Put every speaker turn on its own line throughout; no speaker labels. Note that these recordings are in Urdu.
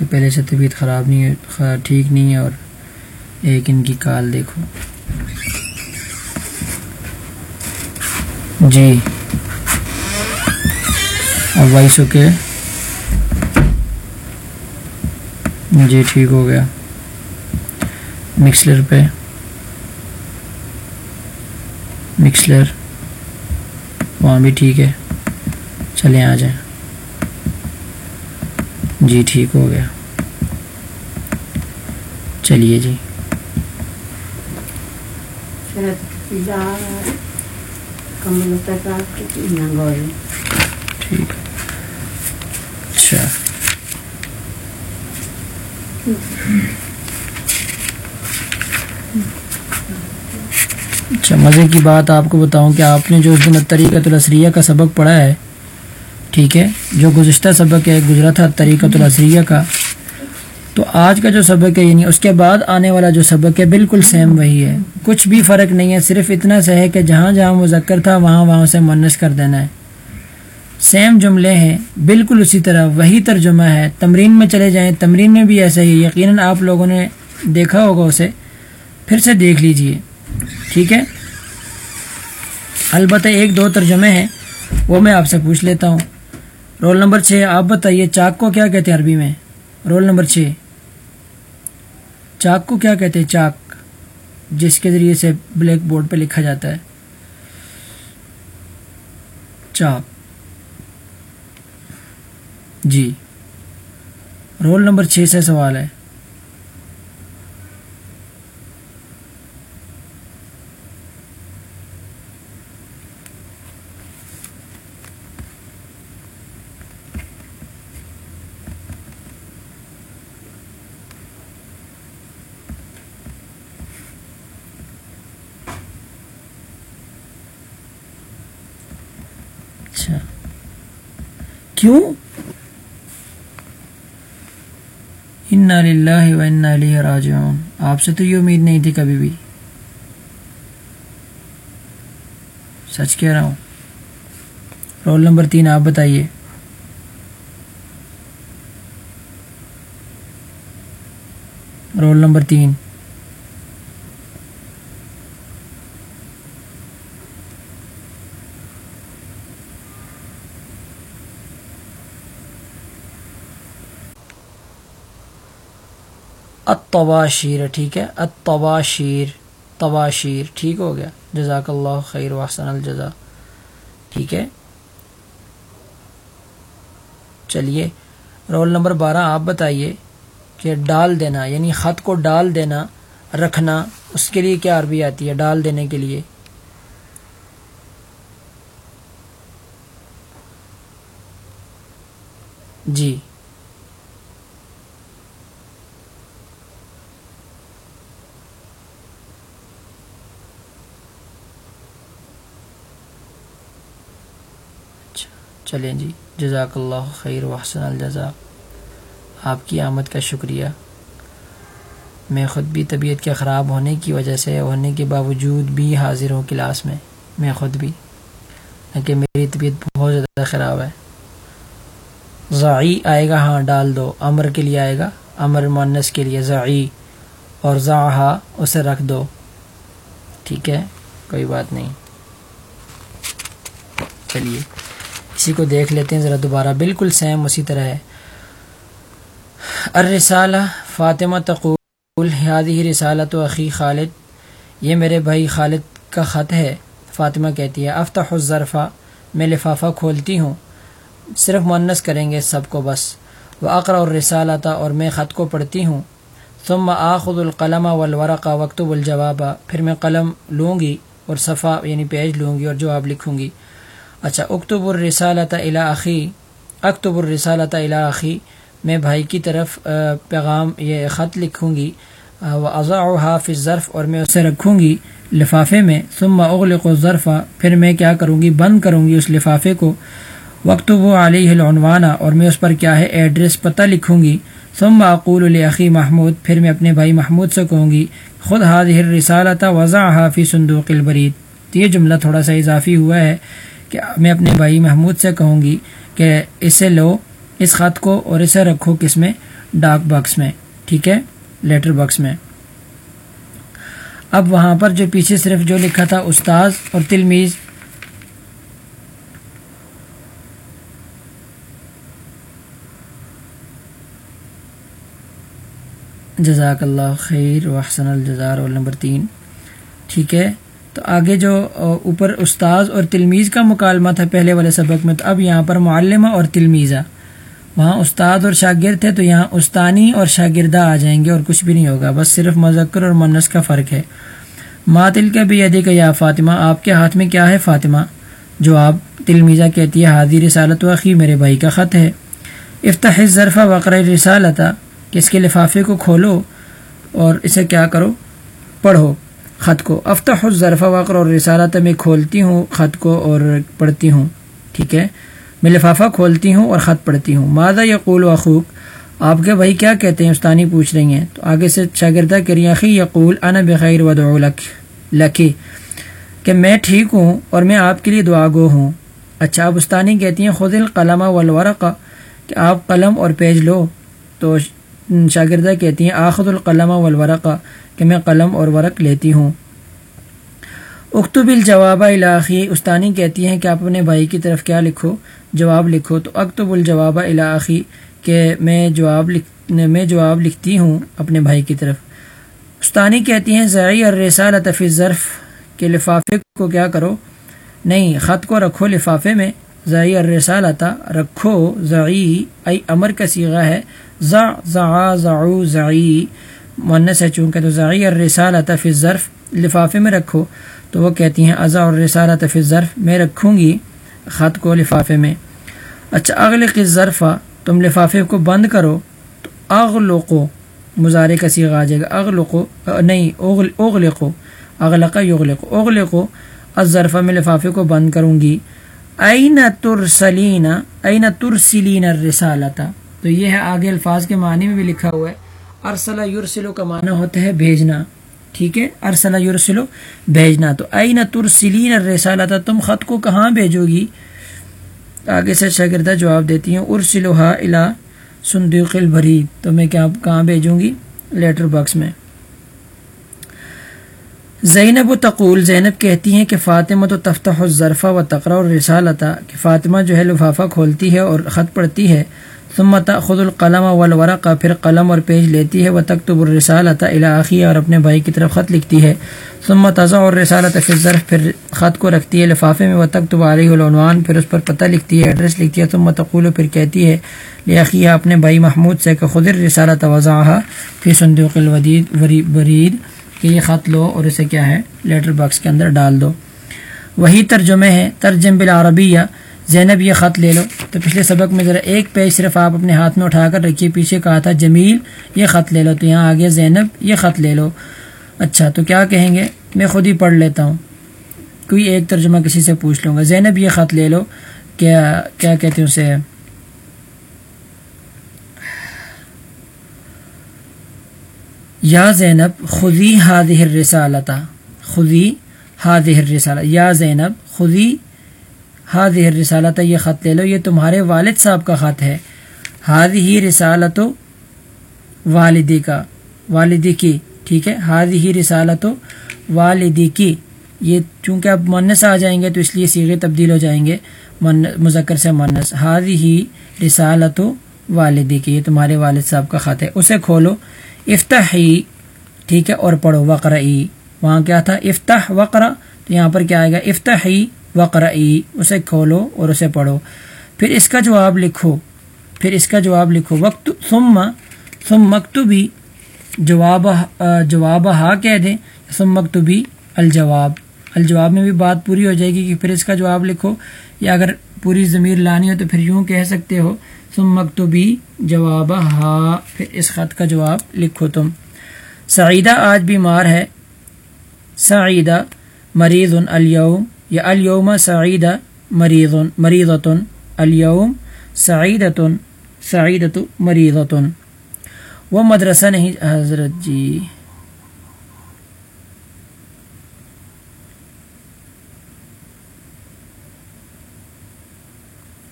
تو پہلے سے طبیعت خراب نہیں ہے ٹھیک نہیں ہے اور ایک ان کی کال دیکھو۔ جی۔ اب وائس اوکے۔ جی ٹھیک ہو گیا۔ مکسلر پہ۔ مکسلر۔ وہاں بھی ٹھیک ہے۔ چلیں آ جائیں۔ جی ٹھیک ہو گیا۔ چلیے جی۔ ٹھیک۔ اچھا۔ اچھا مزے کی بات آپ کو بتاؤں کہ آپ نے جو اس دن طریقۃ الاسریہ کا سبق پڑھا ہے ٹھیک ہے، جو گزشتہ سبق ہے، گزرا تھا طریقۃ الاسریہ کا۔ تو آج کا جو سبق ہے یعنی اس کے بعد آنے والا جو سبق ہے، بالکل سیم وہی ہے۔ کچھ بھی فرق نہیں ہے، صرف اتنا سا ہے کہ جہاں جہاں مذکر تھا، وہاں وہاں سے منس کر دینا ہے۔ سیم جملے ہیں، بالکل اسی طرح، وہی ترجمہ ہے۔ تمرین میں چلے جائیں، تمرین میں بھی ایسا ہی یقیناً آپ لوگوں نے دیکھا ہوگا اسے۔ پھر سے دیکھ لیجیے۔ ٹھیک ہے؟ البتہ ایک دو ترجمے ہیں، وہ میں آپ سے پوچھ لیتا ہوں۔ رول نمبر چھ، آپ بتائیے چاک کو کیا کہتے ہیں عربی میں؟ رول نمبر چھ۔ چاک کو کیا کہتے ہیں؟ چاک جس کے ذریعے سے بلیک بورڈ پہ لکھا جاتا ہے۔ چاک جی۔ رول نمبر چھ سے سوال ہے اچھا کیوں للہ و انا علیہ راجعون. آپ سے تو یہ امید نہیں تھی کبھی بھی. سچ کہہ رہا ہوں. رول نمبر تین آپ بتائیے. رول نمبر تین. اتواشیر ٹھیک ہے؟ اتواشیر تواشیر ٹھیک ہو گیا؟ جزاک اللہ خیر وحسن الجزا ٹھیک ہے؟ چلیے، رول نمبر بارہ، آپ بتائیے کہ ڈال دینا یعنی خط کو ڈال دینا، رکھنا، اس کے لیے کیا عربی آتی ہے؟ ڈال دینے کے لیے۔ جی۔ چلیں جی۔ جزاک اللہ خیر وحسن الجزا آپ کی آمد کا شکریہ۔ میں خود بھی طبیعت کے خراب ہونے کی وجہ سے ہونے کے باوجود بھی حاضر ہوں کلاس میں۔ میں خود بھی۔ کہ میری طبیعت بہت زیادہ خراب ہے۔ ضعی آئے گا ہاں ڈال دو۔ امر کے لیے آئے گا۔ امر مونس کے لیے ضعی اور ضاحا اسے رکھ دو۔ ٹھیک ہے؟ کوئی بات نہیں۔ چلیے۔ اسی کو دیکھ لیتے ہیں، ذرا دوبارہ۔ بالکل سیم، اسی طرح ہے۔ الرسالہ فاطمہ تقول ہی رسالت و عقی خالد۔ یہ میرے بھائی خالد کا خط ہے، فاطمہ کہتی ہے۔ افتح الظرفہ میں لفافہ کھولتی ہوں۔ صرف منس کریں گے سب کو بس۔ وہ اقرا اور رسالہ اور میں خط کو پڑھتی ہوں۔ ثم آخذ القلم والورقہ وقتب الجوابہ پھر میں قلم لوں گی اور صفحہ یعنی پیج لوں گی اور جواب لکھوں گی۔ اچھا اکتب الرسالۃ علاقی اکتب الرسالۃ علاقی میں بھائی کی طرف پیغام یہ خط لکھوں گی و اضاء حافظ ظرف اور میں اسے رکھوں گی لفافے میں، ثم اغلق الظرفہ پھر میں کیا کروں گی؟ بند کروں گی اس لفافے کو۔ وقت و علیہ العنوانہ اور میں اس پر کیا ہے؟ ایڈریس پتہ لکھوں گی۔ ثم اقول العقی محمود، پھر میں اپنے بھائی محمود سے کہوں گی خود حاضر رسالت وضع حافظ صندوق البرید تو یہ جملہ تھوڑا سا اضافی ہوا ہے۔ کہ میں اپنے بھائی محمود سے کہوں گی کہ اسے لو، اس خط کو اور اسے رکھو کس میں؟ ڈاک باکس میں، ٹھیک ہے؟ لیٹر باکس میں۔ اب وہاں پر جو پیچھے صرف جو لکھا تھا استاذ اور تلمیز۔ جزاک اللہ خیر وحسن الجزار اور نمبر تین۔ ٹھیک ہے؟ تو آگے جو اوپر استاذ اور تلمیز کا مکالمہ تھا پہلے والے سبق میں، تو اب یہاں پر معلمہ اور تلمیزہ وہاں استاد اور شاگرد تھے تو یہاں استانی اور شاگردہ آ جائیں گے اور کچھ بھی نہیں ہوگا، بس صرف مذکر اور منس کا فرق ہے۔ ماتل کا بھی یدی کا یا فاطمہ، آپ کے ہاتھ میں کیا ہے فاطمہ؟ جو آپ تلمیزہ کہتی ہے حاضر رسالت وقی میرے بھائی کا خط ہے۔ افتح ظرفہ وقر رسالتا کہ اس کے لفافے کو کھولو اور اسے کیا کرو؟ پڑھو۔ خط کو۔ افتح الظرف وقر اور رسالت میں کھولتی ہوں خط کو اور پڑھتی ہوں۔ ٹھیک ہے؟ میں لفافہ کھولتی ہوں اور خط پڑھتی ہوں۔ مادہ یقول و اخوق آپ کے بھائی کیا کہتے ہیں؟ استانی پوچھ رہی ہیں۔ تو آگے سے شاگردہ کری عقی یقول، انا بخیر ودعو لک، لکی۔ کہ میں ٹھیک ہوں اور میں آپ کے لیے دعا گو ہوں۔ اچھا اب استانی کہتی ہیں خود القلم والورق، کہ آپ قلم اور پیج لو۔ تو شاگردہ کہتی ہیں آخد القلم والورق، کہ میں قلم اور ورق لیتی ہوں۔ اکتب الجواب الہی استانی کہتی ہیں کہ آپ اپنے بھائی کی طرف کیا لکھو؟ جواب لکھو۔ تو اکتب الجواب الہی کہ میں جواب لکھ، میں جواب لکھتی ہوں اپنے بھائی کی طرف۔ استانی کہتی ہیں ضعی الرسال طفی ظرف کے لفافے کو کیا کرو؟ نہیں، خط کو رکھو لفافے میں ضعی الرسال عطا رکھو ضعی ای امر کا سیغہ ہے۔ ضع ضع ضعو ضعی مونس ہے چونکہ تو ضعی الرسال فی ظرف لفافے میں رکھو تو وہ کہتی ہیں ازا اور رسالہ فی ظرف میں رکھوں گی خط کو لفافے میں۔ اچھا اغلق ظرفہ تم لفافے کو بند کرو تو اغلقو مظاہرے کا سیغ آ جائے گا۔ اغلقو نہیں، اغل اغلقو اغلق یغلقو اغلقو الظرفہ میں لفافے کو بند کروں گی۔ این ترسلین این ترسلین الرسالتا تو یہ ہے آگے الفاظ کے معنی میں بھی لکھا ہوا ہے۔ ارسلہ یورسلو کا معنی ہوتا ہے بھیجنا۔ ٹھیک ہے؟ ارسلہ یورسلو بھیجنا۔ تو این ترسلین الرسالتا، تم خط کو کہاں بھیجو گی؟ آگے سے شاگردہ جواب دیتی ہیں ارسلوہا الا صندوق البرید۔ تو میں کیا کہاں بھیجوں گی؟ لیٹر باکس میں۔ زینب و تقول، زینب کہتی ہیں کہ فاطمہ تو تفتح الظرفہ و تقرا اور رسالتا کہ فاطمہ جو ہے لفافہ کھولتی ہے اور خط پڑھتی ہے۔ ثم خود القلم والورق، پھر قلم اور پیج لیتی ہے وہ تختب الرسالت علاقی اور اپنے بھائی کی طرف خط لکھتی ہے۔ ثم تضع اور رسالت ظرف پھر خط کو رکھتی ہے لفافے میں وہ تختب علیہ العنوان، پھر اس پر پتہ لکھتی ہے، ایڈریس لکھتی ہے۔ ثم تقول، پھر کہتی ہے لیاقیہ اپنے بھائی محمود سے کہ خود الرسالت وضعها پھر صندوق الودید برید کہ یہ خط لو اور اسے کیا ہے، لیٹر باکس کے اندر ڈال دو۔ وہی ترجمے ہے ترجم بالعربیہ۔ زینب، یہ خط لے لو۔ تو پچھلے سبق میں ذرا ایک پیج صرف آپ اپنے ہاتھ میں اٹھا کر رکھیے، پیچھے کہا تھا، جمیل، یہ خط لے لو، تو یہاں آگے زینب، یہ خط لے لو۔ اچھا تو کیا کہیں گے؟ میں خود ہی پڑھ لیتا ہوں۔ کوئی ایک ترجمہ کسی سے پوچھ لوں گا۔ زینب، یہ خط لے لو۔ کیا کیا کہتے ہیں اسے؟ یا زینب خودی ہادر رسالتا خودی ہادر رسالہ یا زینب خودی ہاد رسالت یہ خط لے لو، یہ تمہارے والد صاحب کا خط ہے۔ ہاد ہی رسالت و والدی کا، والدی کی، ٹھیک ہے؟ ہاد ہی رسالت و والدی کی۔ یہ چونکہ اب منس آ جائیں گے تو اس لیے سیغے تبدیل ہو جائیں گے۔ مذکر سے منس ہاد ہی رسالت و والدی کی، یہ تمہارے والد صاحب کا خط ہے۔ اسے کھولو۔ افتح ہی ٹھیک ہے؟ اور پڑھو۔ وقرعی وہاں کیا تھا؟ افتح وقرا تو یہاں پر کیا آئے گا؟ افتح ہی وقرعی اسے کھولو اور اسے پڑھو۔ پھر اس کا جواب لکھو۔ پھر اس کا جواب لکھو۔ وقت، ثم ثم مکتوبی جواب جواب ہا کہہ دیں۔ ثم مکتوبی الجواب۔ الجواب میں بھی بات پوری ہو جائے گی کہ پھر اس کا جواب لکھو۔ یا اگر پوری ضمیر لانی ہو تو پھر یوں کہہ سکتے ہو۔ ثم مکتوبی جواب ہا۔ پھر اس خط کا جواب لکھو تم۔ سعیدہ آج بیمار ہے۔ سعیدہ مریض الیوم۔ یا الوم سعید مریض مریضۃ الوم سعیدۃ سعیدت مریضۃ وہ مدرسہ نہیں حضرت جی.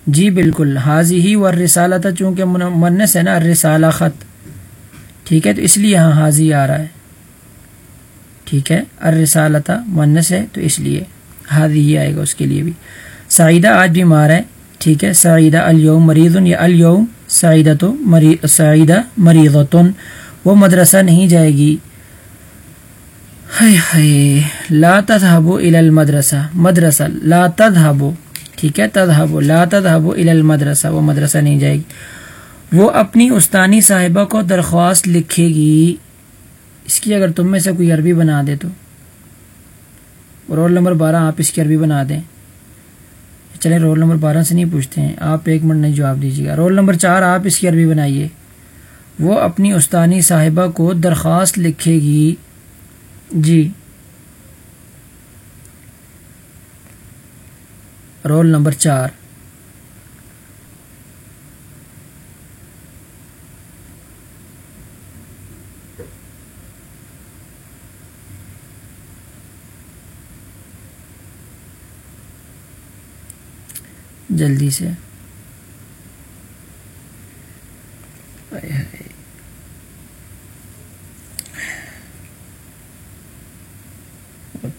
جی بالکل، حاضی ہی و رسالت چونکہ منس ہے نا رسالہ خط۔ ٹھیک ہے، تو اس لیے یہاں حاضی آ رہا ہے۔ ٹھیک ہے ارسالتا منس ہے تو اس لیے۔ حاضی ہی آئے گا اس کے لیے بھی۔ سعیدہ آج بھی مار ہے، ٹھیک ہے۔ سعیدہ الوم مریض یا الوم سعیدہ تو سعیدہ مریضن وہ مدرسہ نہیں جائے گی۔ ہائے، لا تذهبوا الى المدرسہ۔ مدرسہ، لا تذهبوا۔ ٹھیک ہے، تذهبوا۔ لا تذهبوا الى المدرسہ۔ وہ مدرسہ نہیں جائے گی۔ وہ اپنی استانی صاحبہ کو درخواست لکھے گی۔ اس کی اگر تم میں سے کوئی عربی بنا دے تو۔ رول نمبر بارہ آپ اس کی عربی بنا دیں۔ چلے رول نمبر بارہ سے نہیں پوچھتے ہیں، آپ ایک منٹ نہیں جواب دیجیے گا۔ رول نمبر چار آپ اس کی عربی بنائیے۔ وہ اپنی استانی صاحبہ کو درخواست لکھے گی۔ جی۔ رول نمبر چار۔ جلدی سے۔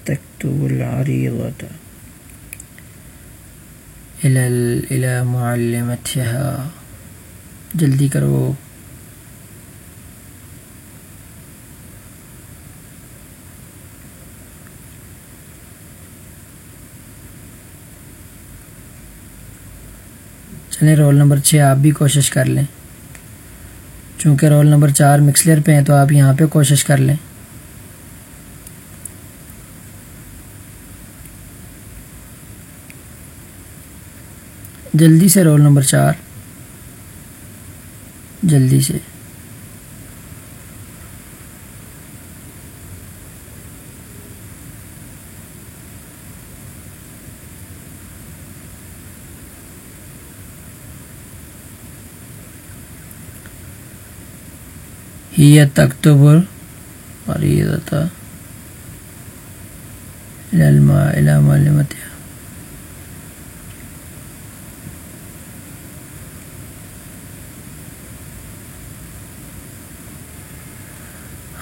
تكتب العريضة إلى إلى معلمتها۔ جلدی کرو۔ چلیں رول نمبر چھ آپ بھی کوشش کر لیں۔ چونکہ رول نمبر چار مکسلر پہ ہیں تو آپ یہاں پہ کوشش کر لیں۔ جلدی سے رول نمبر چار۔ جلدی سے۔ ہی تکتب فریدتا معلومتها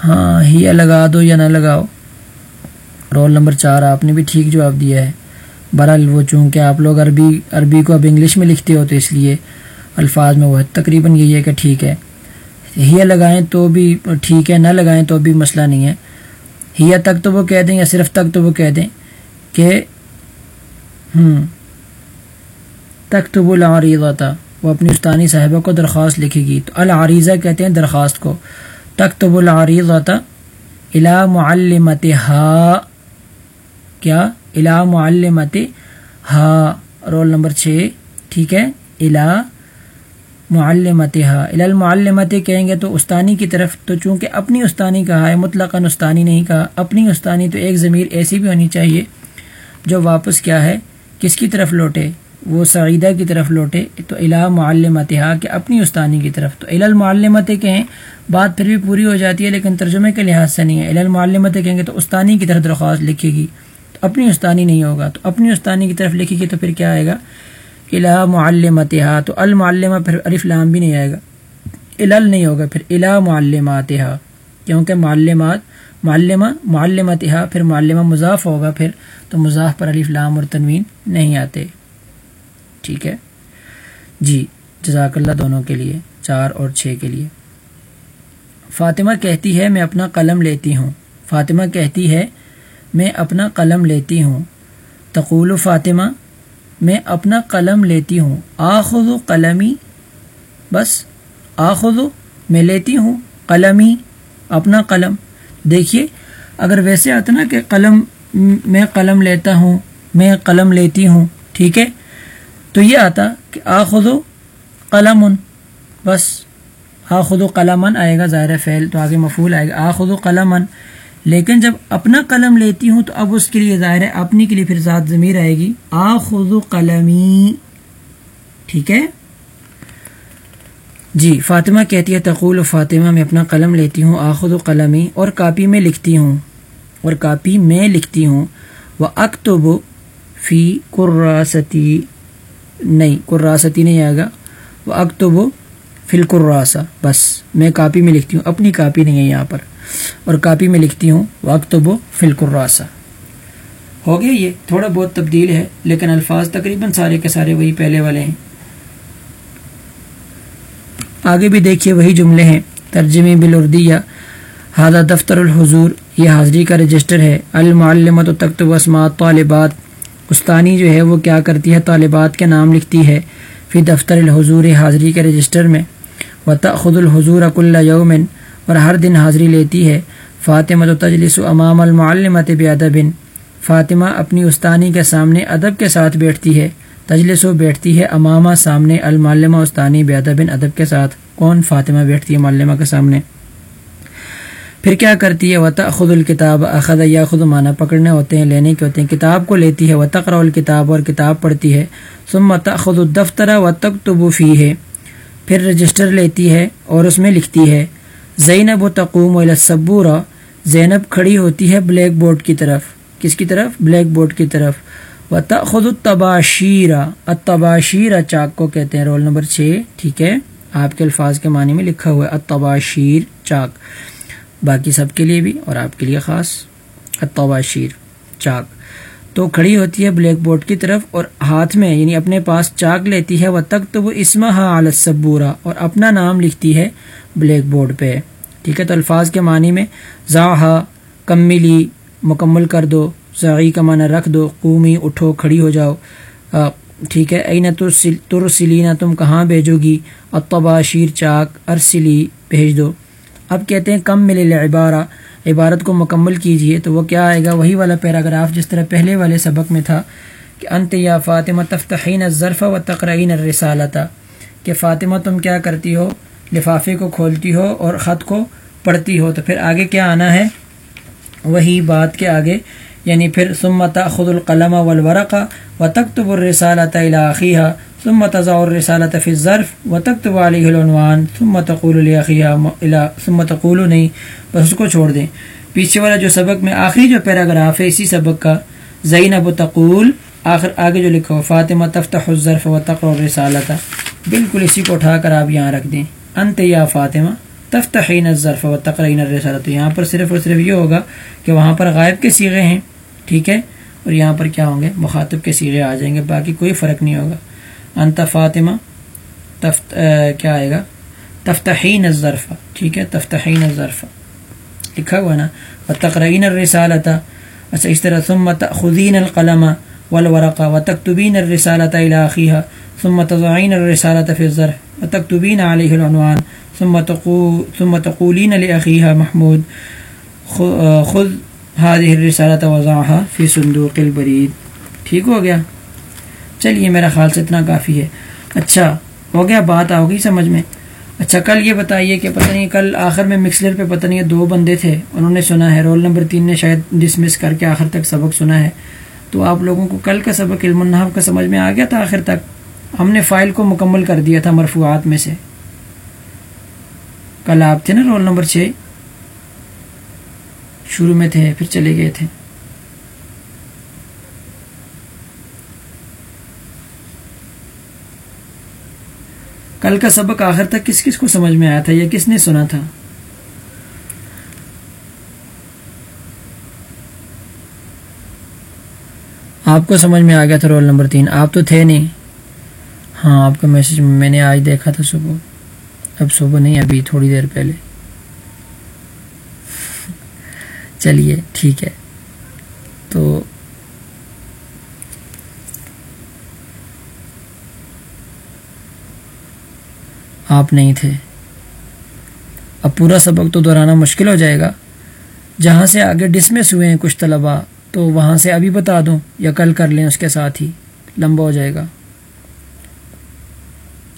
ہاں ہی لگا دو یا نہ لگاؤ۔ رول نمبر چار، آپ نے بھی ٹھیک جواب دیا ہے۔ بہرحال وہ چونکہ آپ لوگ عربی عربی کو اب انگلش میں لکھتے ہو تو اس لیے الفاظ میں وہ تقریباً یہی ہے کہ ٹھیک ہے۔ ہیا لگائیں تو بھی ٹھیک ہے، نہ لگائیں تو بھی مسئلہ نہیں ہے۔ ہیا تک تو وہ کہہ دیں یا صرف تک تو وہ کہہ دیں کہ ہوں تک تو وہ العریضہ تھا، وہ اپنی استانی صاحبہ کو درخواست لکھے گی تو العریضہ کہتے ہیں درخواست کو۔ تکتب العریضۃ الا معلمت ہا کیا؟ الا معلمت ہا رول نمبر چھ، ٹھیک ہے؟ الا معلمت ہا الا المعلمت کہیں گے تو استانی کی طرف تو چونکہ اپنی استانی کہا ہے مطلق استانی نہیں کہا، اپنی استانی تو ایک ضمیر ایسی بھی ہونی چاہیے جو واپس کیا ہے، کس کی طرف لوٹے؟ وہ سعیدہ کی طرف لوٹے، تو الا معلمت ہا کہ اپنی استانی کی طرف۔ تو الا المعلمت کہیں، بات پھر بھی پوری ہو جاتی ہے، لیکن ترجمے کے لحاظ سے نہیں ہے۔ علم معلمت کہیں گے تو استانی کی طرف درخواست لکھے گی، تو اپنی استانی نہیں ہوگا۔ تو اپنی استانی کی طرف لکھے گی تو پھر کیا آئے گا؟ الہ معلمت تو المعلمہ پھر عرف لام بھی نہیں آئے گا۔ الل نہیں ہوگا، پھر الہ معلمات کیونکہ معلمات، معلمہ معلمت پھر معلمہ مضاف ہوگا، پھر تو مضاف پر علیف لام اور تنوین نہیں آتے۔ ٹھیک ہے؟ جی جزاک اللہ دونوں کے لیے، چار اور چھ کے لیے۔ فاطمہ کہتی ہے، میں اپنا قلم لیتی ہوں۔ فاطمہ کہتی ہے، میں اپنا قلم لیتی ہوں۔ تقول فاطمہ میں اپنا قلم لیتی ہوں۔ آخذ قلمی، بس آخذ میں لیتی ہوں قلمی، اپنا قلم۔ دیکھیے، اگر ویسے آتا نا کہ قلم، میں قلم لیتا ہوں، میں قلم لیتی ہوں، ٹھیک ہے؟ تو یہ آتا کہ آخذ قلم بس آخد و قلمن آئے گا ظاہر فعل تو آگے مفول آئے گا۔ آخد و قلمن لیکن جب اپنا قلم لیتی ہوں تو اب اس کے لیے ظاہر ہے اپنی کے لیے پھر ذات ضمیر آئے گی۔ آخد و قلمی۔ ٹھیک ہے؟ جی فاطمہ کہتی ہے، تقول و فاطمہ، میں اپنا قلم لیتی ہوں آخد و قلمی، اور کاپی میں لکھتی ہوں۔ اور کاپی میں لکھتی ہوں۔ وہ اکتب فی قراستی۔ نہیں قراستی نہیں آئے گا۔ وہ اکتب فلکراسا بس، میں کاپی میں لکھتی ہوں، اپنی کاپی نہیں ہے یہاں پر۔ اور کاپی میں لکھتی ہوں وقت و فلکراسا ہو گیا یہ، تھوڑا بہت تبدیل ہے، لیکن الفاظ تقریباً سارے کے سارے وہی پہلے والے ہیں۔ آگے بھی دیکھیے، وہی جملے ہیں۔ ترجمے بالردیہ ہادہ دفتر الحضور۔ یہ حاضری کا رجسٹر ہے۔ المعلمت و تخت وسمات طالبات استانی جو ہے، وہ کیا کرتی ہے؟ طالبات کے نام لکھتی ہے۔ فی دفتر الحضور، حاضری کے رجسٹر میں۔ و تخد الحضور اک اللہ یومن اور ہر دن حاضری لیتی ہے۔ فاطمہ تو تجلس و امام المعلمت ادبن فاطمہ اپنی استانی کے سامنے ادب کے ساتھ بیٹھتی ہے۔ تجلس و بیٹھتی ہے امامہ سامنے المعلمہ استانی بے ادب۔ کے ساتھ کون فاطمہ بیٹھتی ہے معلمہ کے سامنے؟ پھر کیا کرتی ہے؟ وط خود الکتاب اخذ یا خود معنی پکڑنے ہوتے ہیں، لینے کے ہوتے ہیں۔ کتاب کو لیتی ہے و تقرا الکتاب اور کتاب پڑھتی ہے۔ ثم خود الدفتر و تک ہے پھر رجسٹر لیتی ہے اور اس میں لکھتی ہے۔ زینب و تقوم الصبورہ زینب کھڑی ہوتی ہے بلیک بورڈ کی طرف. کس کی طرف؟ بلیک بورڈ کی طرف. و خود التباشیرہ اتباشیر چاک کو کہتے ہیں. رول نمبر چھ. ٹھیک ہے؟ آپ کے الفاظ کے معنی میں لکھا ہوا ہے. اتباشیر چاک باقی سب کے لیے بھی اور آپ کے لیے خاص. اتباشیر چاک تو کھڑی ہوتی ہے بلیک بورڈ کی طرف اور ہاتھ میں یعنی اپنے پاس چاک لیتی ہے. وہ تک تو وہ اسمہ عالت صبورہ اور اپنا نام لکھتی ہے بلیک بورڈ پہ۔ ٹھیک ہے، تو الفاظ کے معنی میں زا کملی، مکمل کر دو زاغی کا معنی رکھ دو، قومی، اٹھو، کھڑی ہو جاؤ۔ ٹھیک ہے این ترسلینا تم کہاں بھیجو گی؟ اتبا شیر، چاک، ارسلی، بھیج دو۔ اب کہتے ہیں، کم ملے عبارہ عبارت کو مکمل کیجیے، تو وہ کیا آئے گا؟ وہی والا پیراگراف جس طرح پہلے والے سبق میں تھا کہ انت یا فاطمہ تفتحین الظرف و تقرعین الرسالتا کہ فاطمہ، تم کیا کرتی ہو؟ لفافے کو کھولتی ہو اور خط کو پڑھتی ہو تو پھر آگے کیا آنا ہے؟ وہی بات کے آگے یعنی پھر سمت خد القلم والورق و تکتب الرسالۃ علاقیہ ثم تضع الرسالة في الظرف وتكتب عليه العنوان، ثم تقول لأخيها ثم تقول نہیں، بس اس کو چھوڑ دیں۔ پیچھے والا جو سبق میں آخری جو پیراگراف ہے، اسی سبق کا زینب تقول، آخر آگے جو لکھا ہو فاطمہ تفتح الظرف وتقرأ الرسالة۔ بالکل اسی کو اٹھا کر آپ یہاں رکھ دیں۔ انت یا فاطمہ تفتحین الظرف وتقرئین الرسالة تو یہاں پر صرف اور صرف یہ ہوگا کہ وہاں پر غائب کے سیغے ہیں، ٹھیک ہے؟ اور یہاں پر کیا ہوں گے؟ مخاطب کے سیغے آ جائیں گے، باقی کوئی فرق نہیں ہوگا۔ انت فاطمہ تفت کیا آئے گا؟ تفتحین الظرف، ٹھیک ہے؟ تفتحین الظرف۔ لکھا ہوا نا؟ و تقرین الرسالت۔ اچھا اس طرح ثم تأخذین القلم والورق و تکتبین الرسالت الى ثم تضعین الرسالت فی الظرف و تکتبین علیہ العنوان ثم, تقو ثم تقولین لأخیها محمود خذ هذه الرسالت وضعها فی صندوق البرید ٹھیک ہو گیا؟ چلیے میرا خیال سے اتنا کافی ہے۔ اچھا ہو گیا بات آ گئی سمجھ میں۔ اچھا کل یہ بتائیے کہ پتہ نہیں کل آخر میں مکسلر پہ پتہ نہیں دو بندے تھے انہوں نے سنا ہے۔ رول نمبر تین نے شاید ڈسمس کر کے آخر تک سبق سنا ہے۔ تو آپ لوگوں کو کل کا سبق علم النحف کا سمجھ میں آ گیا تھا آخر تک؟ ہم نے فائل کو مکمل کر دیا تھا مرفوعات میں سے۔ کل آپ تھے نا رول نمبر چھ؟ شروع میں تھے، پھر چلے گئے تھے۔ کل کا سبق آخر تک کس کس کو سمجھ میں آیا تھا یا کس نے سنا تھا؟ آپ کو سمجھ میں آ گیا تھا رول نمبر تین۔ آپ تو تھے نہیں۔ ہاں آپ کا میسج میں نے آج دیکھا تھا صبح۔ اب صبح نہیں، ابھی تھوڑی دیر پہلے۔ چلیے، ٹھیک ہے۔ تو آپ نہیں تھے۔ اب پورا سبق تو دہرانا مشکل ہو جائے گا۔ جہاں سے آگے ڈسمس ہوئے ہیں کچھ طلباء، تو وہاں سے ابھی بتا دوں یا کل کر لیں اس کے ساتھ ہی۔ لمبا ہو جائے گا۔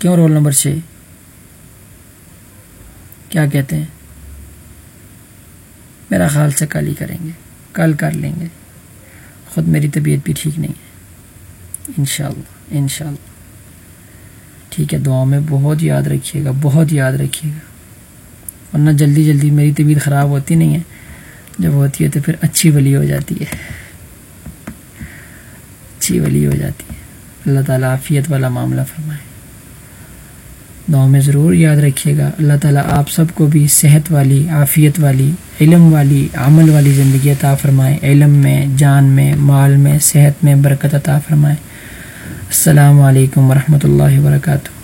کیوں رول نمبر چھ؟ کیا کہتے ہیں؟ میرا خیال سے کل ہی کریں گے، کل کر لیں گے۔ خود میری طبیعت بھی ٹھیک نہیں ہے۔ انشاءاللہ انشاءاللہ۔ ٹھیک ہے، دعاؤں میں بہت یاد رکھیے گا، بہت یاد رکھیے گا۔ ورنہ جلدی جلدی میری طبیعت خراب ہوتی نہیں ہے۔ جب ہوتی ہے تو پھر اچھی ولی ہو جاتی ہے۔ اچھی ولی ہو جاتی ہے۔ اللہ تعالیٰ عافیت والا معاملہ فرمائے۔ دعاؤں میں ضرور یاد رکھیے گا۔ اللہ تعالیٰ آپ سب کو بھی صحت والی، عافیت والی، علم والی، عمل والی زندگی عطا فرمائے۔ علم میں، جان میں، مال میں، صحت میں برکت عطا فرمائے۔ السلام علیکم ورحمۃ اللہ وبرکاتہ۔